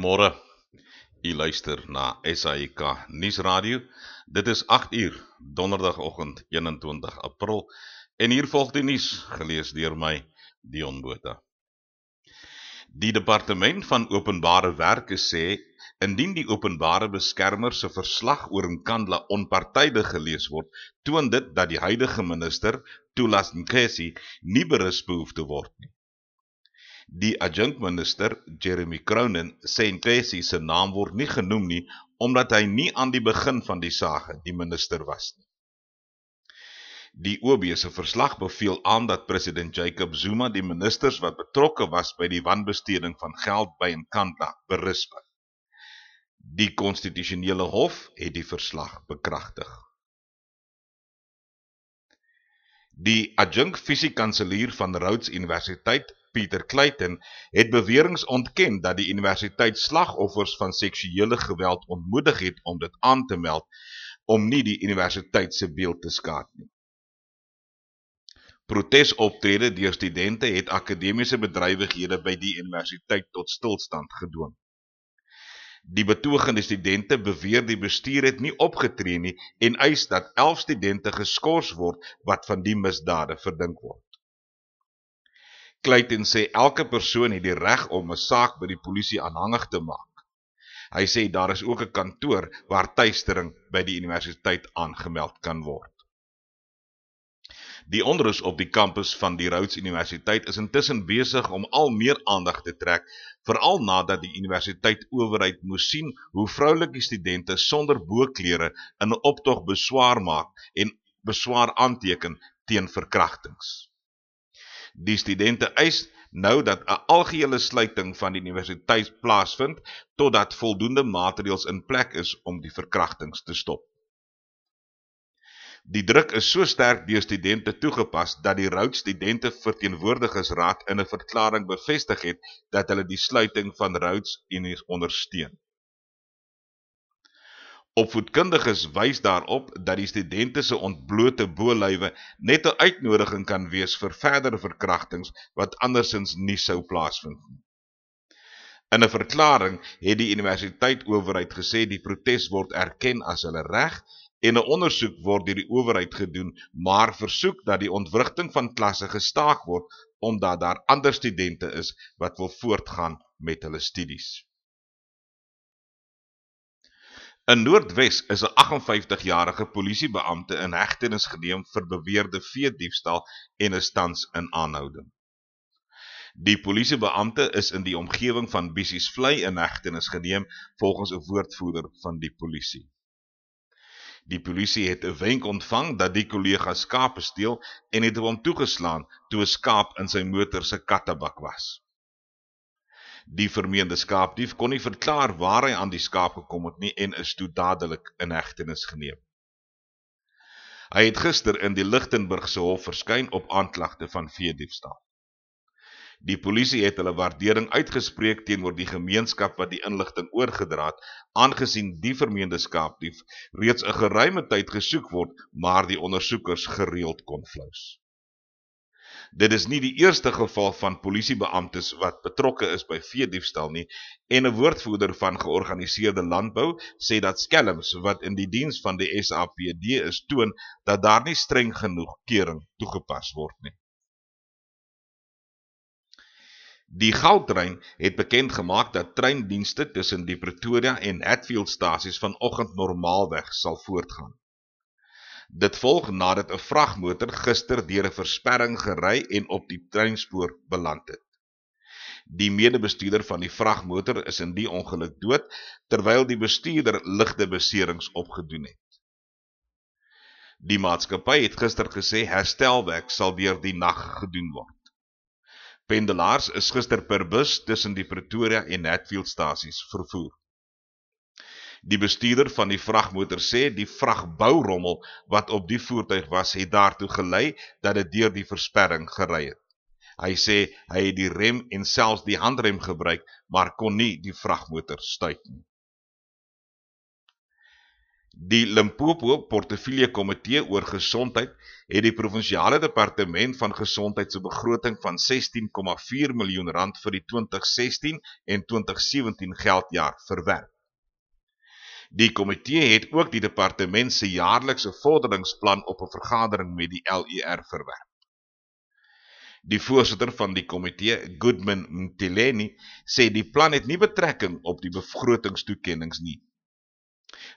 Goeiemôre. U luister na SAIK Nuusradio. Dit is 8 uur donderdagoggend 21 April en hier volg die nuus gelees deur my Dion Botha. Die departement van openbare werke sê indien die openbare beskermer se verslag oor Nkandla onpartydig gelees word, toon dit dat die huidige minister, Thulas Nxesi, nie berus behoef te word nie. Die adjunkminister, Jeremy Cronin, sê Nkwesi se naam word nie genoem nie omdat hy nie aan die begin van die saak die minister was nie. Die OB se verslag beveel aan dat president Jacob Zuma die ministers wat betrokke was by die wanbesteding van geld by Nkandla berisp. Die konstitusionele hof het die verslag bekragtig. Die adjunk fisiekanselier van Rhodes Universiteit, Pieter Clayton het beweringe ontken dat die universiteit slagoffers van seksuele geweld ontmoedig het om dit aan te meld om nie die universiteit se beeld te skaad nie. Protesoptrede deur studente het akademiese bedrywighede by die universiteit tot stilstand gedwing. Die betogende studente beweer die bestuur het nie opgetree nie en eis dat 11 studente geskort word wat van die misdade verdink word. Clayton sê elke persoon het die reg om 'n saak by die polisie aanhangig te maak. Hy sê daar is ook 'n kantoor waar tuistering by die universiteit aangemeld kan word. Die onrus op die kampus van die Rhodes Universiteit is intussen besig om al meer aandag te trek, veral nadat die universiteit owerheid moes sien hoe vroulike studente sonder boklere in 'n optog beswaar maak en beswaar aanteken teen verkrachtings. Die studente eis nou dat 'n algehele sluiting van die universiteit plaasvind totdat voldoende maatreëls in plek is om die verkrachtings te stop. Die druk is so sterk deur studente toegepas dat die Rhodes Studente Verteenwoordigersraad in 'n verklaring bevestig het dat hulle die sluiting van Rhodes Unie ondersteun. Opvoedkundiges wys daarop dat die studente se ontblote bolywe net 'n uitnodiging kan wees vir verdere verkrachtings wat andersins nie sou plaasvind nie. In 'n verklaring het die universiteit owerheid gesê die protes word erken as hulle reg en 'n ondersoek word deur die owerheid gedoen, maar versoek dat die ontwrigting van klasse gestaak word omdat daar ander studente is wat wil voortgaan met hulle studies. In Noordwes is 'n 58-jarige polisiebeampte in hegtenis geneem vir beweerde veediefstal en is tans in aanhouding. Die polisiebeampte is in die omgewing van Bissiesvlei in hegtenis geneem volgens 'n woordvoerder van die polisie. Die polisie het 'n wenk ontvang dat die kollega skape steel en het hom toegeslaan toe 'n skaap in sy motor se kattebak was. Die vermeende skaapdief kon nie verklaar waar hy aan die skaap gekom het nie en is toe dadelik in hegtenis geneem. Hy het gister in die Lichtenburgse hof verskyn op aanklagte van veediefstal. Die polisie het hulle waardering uitgespreek teenoor die gemeenskap wat die inligting oorgedra het, aangesien die vermeende skaapdief reeds 'n geruime tyd gesoek word, maar die ondersoekers gereeld kon flous. Dit is nie die eerste geval van polisiebeamptes wat betrokke is by veediefstal nie en 'n woordvoerder van georganiseerde landbou sê dat skelms wat in die diens van die SAPD is toon dat daar nie streng genoeg kering toegepas word nie. Die goudtrein het bekend gemaak dat treindienste tussen die Pretoria en Hatfield stasies vanoggend normaalweg sal voortgaan. Dit volg nadat 'n vragmotor gister deur 'n versperring gery en op die treinspoor beland het. Die medebestuurder van die vragmotor is in die ongeluk dood terwyl die bestuurder ligte beserings opgedoen het. Die maatskappy het gister gesê herstelwerk sal deur die nag gedoen word. Pendelaars is gister per bus tussen die Pretoria en Hatfield stasies vervoer. Die bestuurder van die vragmotor sê die vragbourommel wat op die voertuig was, het daartoe gelei dat dit deur die versperring gery het. Hy sê hy het die rem en selfs die handrem gebruik, maar kon nie die vragmotor stuit nie. Die Limpopo Portefeulje Komitee oor Gesondheid het die Provinsiale Departement van Gesondheid se begroting van 16,4 miljoen rand vir die 2016 en 2017 geldjaar verwerp. Die komitee het ook die departement se jaarlikse vorderingsplan op 'n vergadering met die LER verwerp. Die voorsitter van die komitee, Goodman Mtileni, sê die plan het nie betrekking op die begrotingstoekennings nie.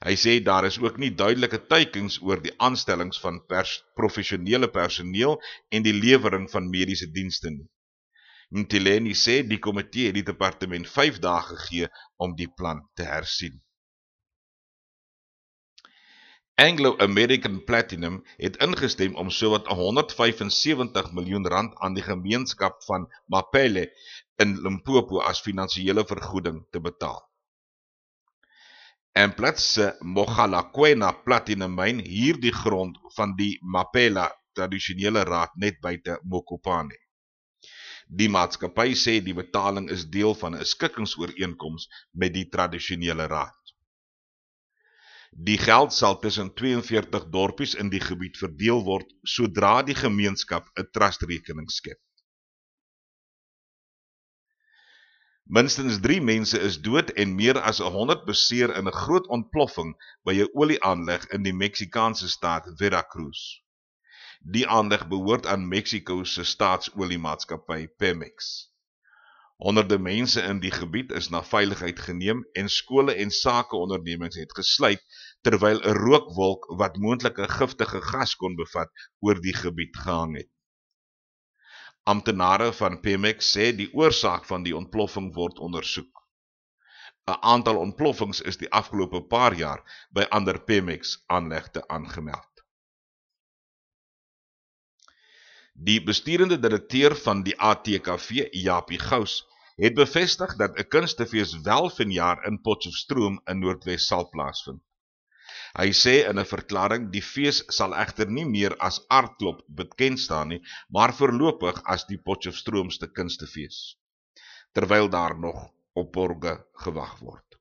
Hy sê daar is ook nie duidelike teikens oor die aanstellings van pers professionele personeel en die lewering van mediese dienste nie. Mtileni sê die komitee het die departement 5 dae gegee om die plan te hersien. Anglo American Platinum het ingestem om sowat 175 miljoen rand aan die gemeenskap van Mapele in Limpopo as finansiële vergoeding te betaal. Amplat se Mogalakwena Platinum Mine huur die grond van die Mapela Tradisionele Raad net buite Mokopane. Die maatskappy sê die betaling is deel van 'n skikkingsooreenkoms met die Tradisionele Raad. Die geld sal tussen 42 dorpies in die gebied verdeel word sodra die gemeenskap 'n trustrekening skep. Minstens 3 mense is dood en meer as 100 beseer in 'n groot ontploffing by 'n olieaanleg in die Meksikaanse staat Veracruz. Die aanleg behoort aan Mexiko se staatsoliemaatskappy Pemex. Honderde mense in die gebied is na veiligheid geneem en skole en sakeondernemings het gesluit terwyl 'n rookwolk wat moontlik 'n giftige gas kon bevat oor die gebied gehang het. Amptenare van Pemex sê die oorsaak van die ontploffing word ondersoek. 'n Aantal ontploffings is die afgelope paar jaar by ander Pemex aanlegte aangemeld. Die besturende direkteur van die ATKV, Japie Gous, het bevestig dat 'n kunstefees wel vanjaar in Potchefstroom in Noordwes sal plaasvind. Hy sê in 'n verklaring die fees sal egter nie meer as aardklop bekend staan nie, maar voorlopig as die Potchefstroomste kunstefees. Terwyl daar nog op borge gewag word.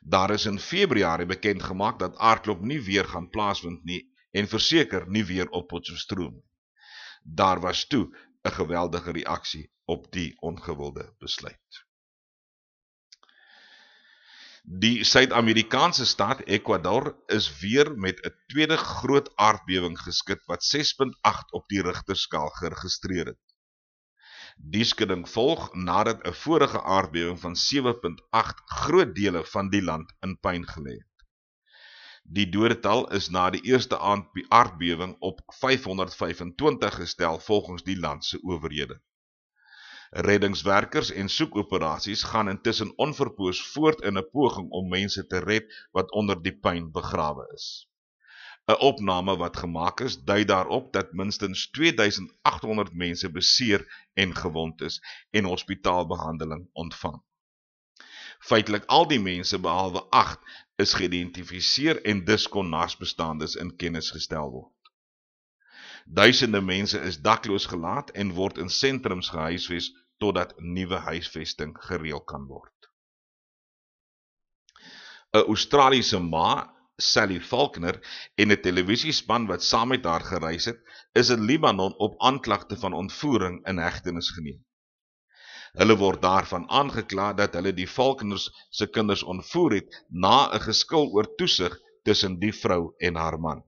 Daar is in Februarie bekend gemaak dat aardklop nie weer gaan plaasvind nie en verseker nie weer op Potchefstroom. Daar was toe 'n geweldige reaksie op die ongewilde besluit. Die Suid-Amerikaanse staat Ecuador is weer met 'n tweede groot aardbewing geskit wat 6.8 op die Richterskaal geregistreer het. Die skudding volg nadat 'n vorige aardbewing van 7.8 groot dele van die land in pyn gelê het. Die dodetal is na die eerste aardbewing op 525 gestel volgens die land se owerhede. Reddingswerkers en soekoperasies gaan intussen onverpoos voort in 'n poging om mense te red wat onder die puin begrawe is. 'n Opname wat gemaak is, dui daarop dat minstens 2800 mense beseer en gewond is en hospitaalbehandeling ontvang. Feitelik al die mense behalwe 8 is geïdentifiseer en dus kon naasbestaandes in kennis gestel word. Duisende mense is dakloos gelaat en word in sentrums gehuisves totdat nuwe huisvesting gereël kan word. 'n Australiese ma, Sally Falkner, en 'n televisiespan wat saam met haar gereis het, is in Libanon op aanklagte van ontvoering in hegtenis geneem. Hulle word daarvan aangekla dat hulle die Falkners se kinders ontvoer het na 'n geskil oor toesig tussen die vrou en haar man.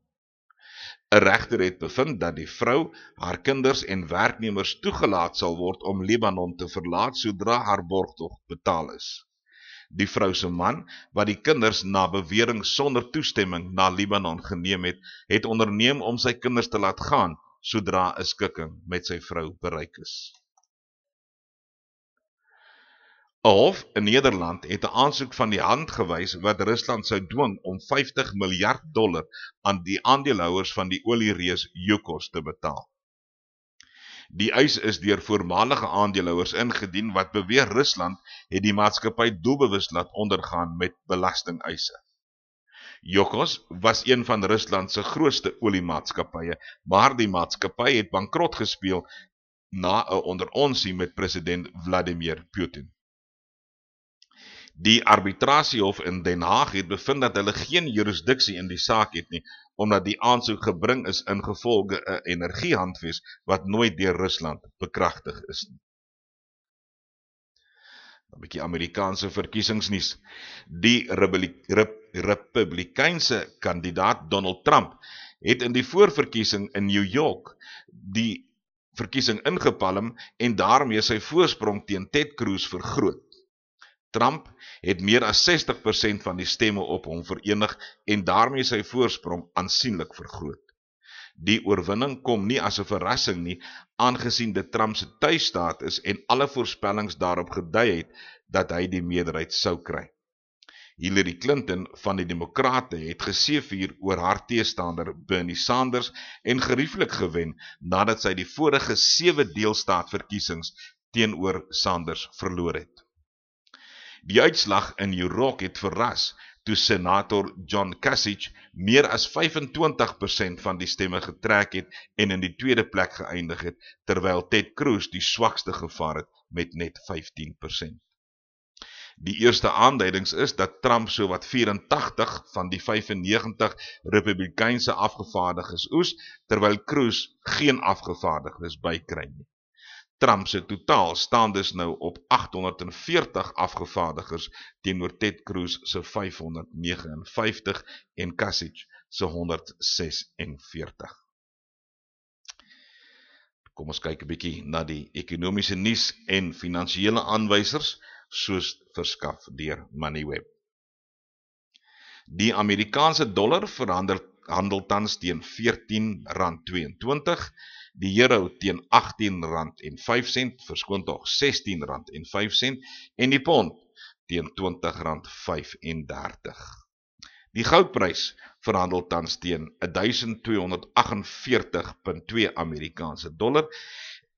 'n regter het bevind dat die vrou, haar kinders en werknemers toegelaat sal word om Libanon te verlaat sodra haar borgtog betaal is. Die vrou se man, wat die kinders na bewering sonder toestemming na Libanon geneem het, het onderneem om sy kinders te laat gaan sodra 'n skikking met sy vrou bereik is. 'n Hof in Nederland het 'n aansoek van die hand gewys wat Rusland sou dwing om 50 miljard dollar aan die aandeelhouers van die oliereus Yukos te betaal. Die eis is deur voormalige aandeelhouers ingedien wat beweer Rusland het die maatskappy doelbewus laat ondergaan met belastingeise. Yukos was een van Rusland se grootste oliemaatskappye, maar die maatskappy het bankrot gespeel na 'n onderonsie met president Vladimir Putin. Die arbitrasiehof in Den Haag het bevind dat hulle geen jurisdiksie in die saak het nie, omdat die aansoek gebring is in gevolge een energiehandves wat nooit dier Rusland bekrachtig is nie. Een bykie Amerikaanse verkiesingsnies. Die Republikeinse kandidaat Donald Trump het in die voorverkiesing in New York die verkiesing ingepalm en daarmee sy voorsprong teen Ted Cruz vergroot. Trump het meer as 60% van die stemme op hom verenig en daarmee sy voorsprong aansienlik vergroot. Die oorwinning kom nie as 'n verrassing nie, aangesien dit Trump se tuisstaat is en alle voorspellings daarop gedui het dat hy die meerderheid sou kry. Hillary Clinton van die Demokrate het geseëvier oor haar teestander Bernie Sanders en gerieflik gewen nadat sy die vorige 7 deelstaatverkiesings teenoor Sanders verloor het. Die uitslag in New York het verras toe senator John Kasich meer as 25% van die stemme getrek het en in die tweede plek geëindig het, terwyl Ted Cruz die swakste gevaar het met net 15%. Die eerste aanduidings is dat Trump so wat 84 van die 95 republikeinse afgevaardiges oes, terwyl Cruz geen afgevaardiges bykry nie. Trump se totaal staan dus nou op 840 afgevaardigers teenoor Ted Cruz se 559 en Kasich se 146. Kom ons kyk 'n bietjie na die ekonomiese nuus en finansiële aanwysers soos verskaf deur Moneyweb. Die Amerikaanse dollar verander handel tans teen R14.22 die euro teen R18.05, verskoon toch R16.05 en die pond teen R20.35. Die goudprys verhandel tans teen 1248.2 Amerikaanse dollar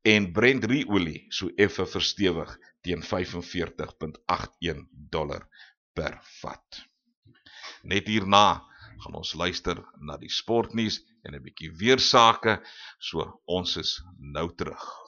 en Brent ruolie so effe verstewig teen 45.81 dollar per vat. Net hierna gaan ons luister na die sportnies en 'n bietjie weersake. So ons is nou terug.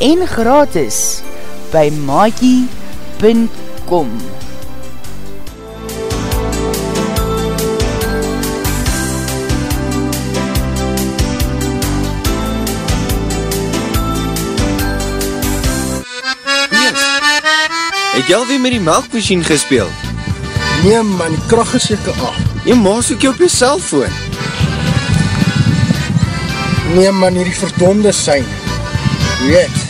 en gratis by maakie.com Het jy alweer met die melkmachine gespeel? Nee man, die kracht is jyke af. Jy maas ook jy op jy cellfoon. Nee man, hier die verdonde sein. Weet,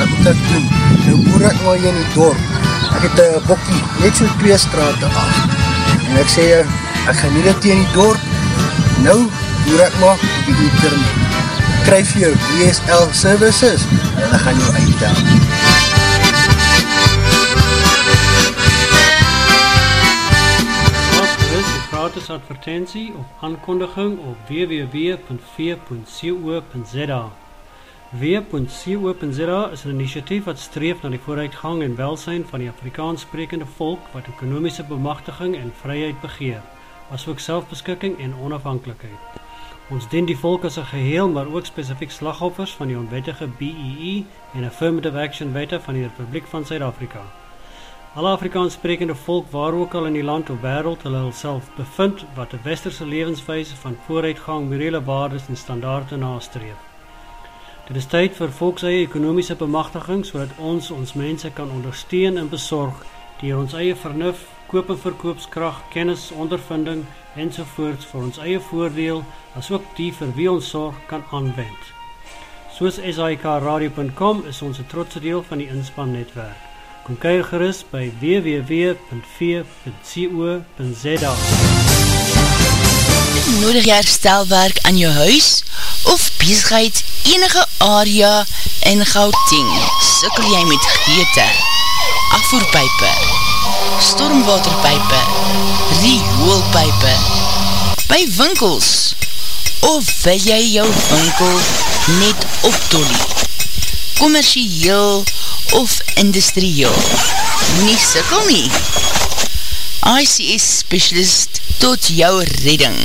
wat moet ek doen? Nou boer ek maar hier in die dorp. Ek het een bokkie, net so twee straten af. En ek sê, ek gaan nie dit in die dorp, nou boer ek maar op die internet. Kryf jou DSL services, en dan gaan jou uitdaan. gratis advertentie of aankondiging op www.v.co.za W.co.za is een initiatief wat streef na die vooruitgang en welsijn van die Afrikaans sprekende volk wat ekonomische bemachtiging en vryheid begeer, as ook selfbeskikking en onafhankelijkheid. Ons dien die volk as een geheel, maar ook specifiek slagoffers van die onwettige BEE e en Affirmative Action Wette van die Republiek van Zuid-Afrika. Alle Afrikaans sprekende volk waar ook al in die land of wereld hulle self bevind wat 'n westerse lewenswyse van vooruitgang, morele waardes en standaarde nastreef. Dit is tyd vir volkseie ekonomiese bemagtiging sodat ons ons mense kan ondersteun en besorg deur ons eie vernuf, koop en verkoopskrag, kennis, ondervinding ensovoorts vir ons eie voordeel asook die vir wie ons sorg kan aanwend. Soos SAIKradio.com is ons 'n trotse deel van die inspannetwerk. Kom kyk gerus by www.v.co.za. Nodig jy herstelwerk aan jou huis of besigheid enige area in Gauteng? Sukkel jy met geëte, afvoerpype, stormwaterpype, rioolpype, by winkels of wil jy jou winkel net optolie? Commercieel of industrieel. Nie sikkel nie. ICS Specialist tot jou redding.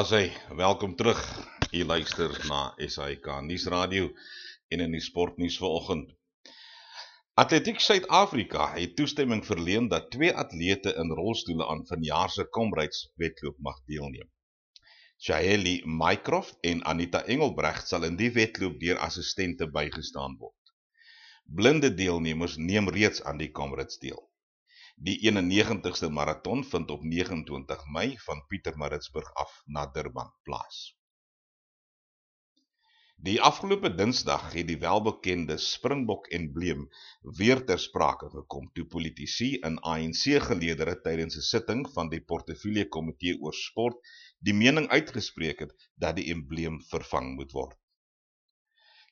Daar sê, welkom terug, jy luister na SAIK Nies Radio en in die sportnies verochend. Atletiek Suid-Afrika het toestemming verleen dat twee atlete in rolstoele aan vanjaarse komreidswetloop mag deelneem. Shaeli Mycroft en Anita Engelbrecht sal in die wetloop dier assistente bygestaan word. Blinde deelnemers neem reeds aan die komreids deel. Die 91ste marathon vind op 29 Mei van Pietermaritzburg af na Durban plaas. Die afgelope Dinsdag het die welbekende Springbok embleem weer ter sprake gekom toe politici in ANC-geleedere tydens 'n sitting van die Portefeulje Komitee oor Sport die mening uitgespreek het dat die embleem vervang moet word.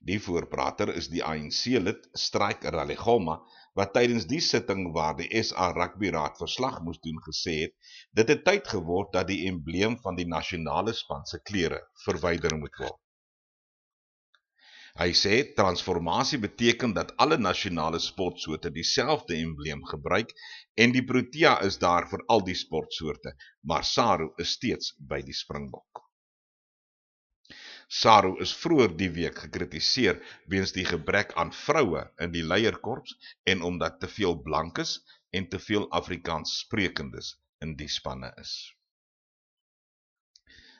Die voorprater is die ANC-lid Straik Ralegoma wat tydens die sitting waar die SA Rugby Raad verslag moes doen gesê het dit het tyd geword dat die embleem van die nasionale span se klere verwyder moet word. Hy sê transformasie beteken dat alle nasionale sportsoorte dieselfde embleem gebruik en die Protea is daar vir al die sportsoorte, maar Saru is steeds by die Springbok. Saru is vroeër die week gekritiseer weens die gebrek aan vroue in die leierkorps en omdat te veel blankes en te veel Afrikaans sprekendes in die spanne is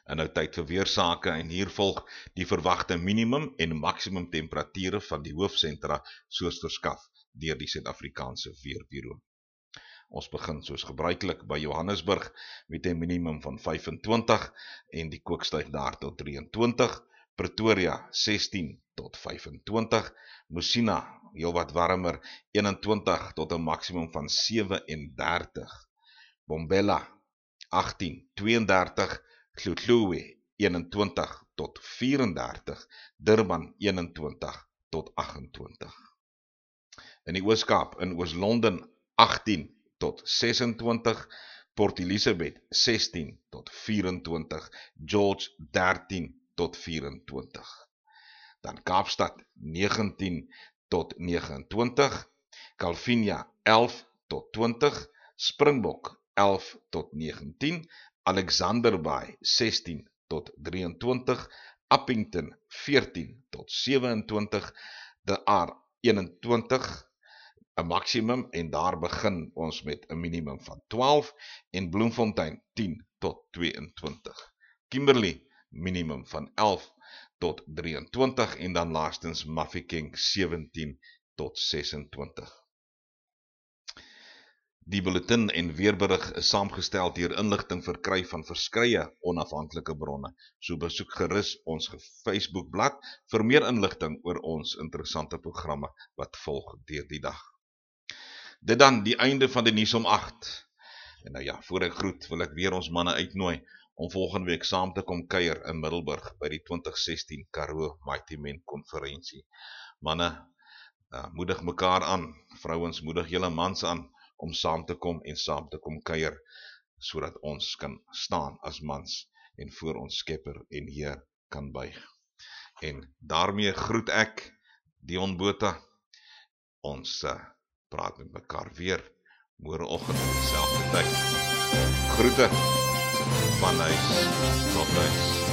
en nou tyd vir weersake en hier volg die verwagte minimum en maksimum temperature van die hoofsentra soos verskaf deur die Suid-Afrikaanse Weerbureau. Ons begin soos gebruiklik by Johannesburg met 'n minimum van 25 en die kookstyf daar tot 23, Pretoria 16 tot 25, Musina heelwat warmer 21 tot 'n maksimum van 37, Bombela 18 32 Tlotloe 21 tot 34, Durban 21 tot 28. In die Ooskaap in Oos-London 18 tot 26, Port Elizabeth 16 tot 24, George 13 tot 24. Dan Kaapstad 19 tot 29, Calvinia 11 tot 20, Springbok 11 tot 19, Alexanderbaai 16 tot 23, Appington 14 tot 27, De Aar 21, 'n maksimum en daar begin ons met 'n minimum van 12 en Bloemfontein 10 tot 22. Kimberley minimum van 11 tot 23 en dan laastens Mafeking 17 tot 26. Die bulletin en weerberig is saamgestel deur inligting verkry van verskeie onafhanklike bronne. So besoek gerus ons Facebookblad vir meer inligting oor ons interessante programme wat volg deur die dag. Dit dan die einde van die nuus om 8. En nou ja, voor ek groet, wil ek weer ons manne uitnooi om volgende week saam te kom kuier in Middelburg by die 2016 Karoo Mighty Men konferensie. Manne, uh, moedig mekaar aan, vrouens moedig julle mans aan om saam te kom en saam te kom kuier sodat ons kan staan as mans en voor ons Skepper en Heer kan buig. En daarmee groet ek Dion Botha. Ons uh, praat met mekaar weer môreoggend op dieselfde tyd. Groete van huis tot huis.